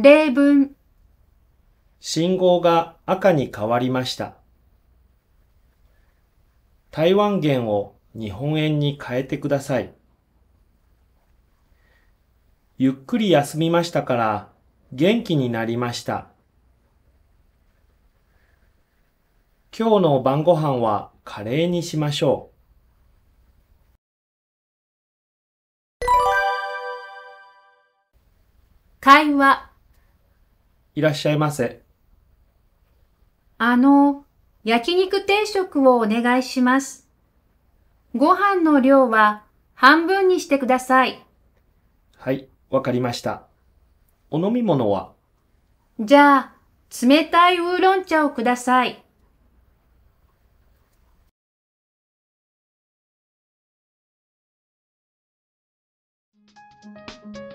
例文、信号が赤に変わりました。台湾元を日本円に変えてください。ゆっくり休みましたから元気になりました。今日の晩ご飯はカレーにしましょ会話、う。いらっしゃいませ。あの、焼肉定食をお願いします。ご飯の量は半分にしてください。はい、わかりました。お飲み物は？じゃあ、冷たいウーロン茶をください。う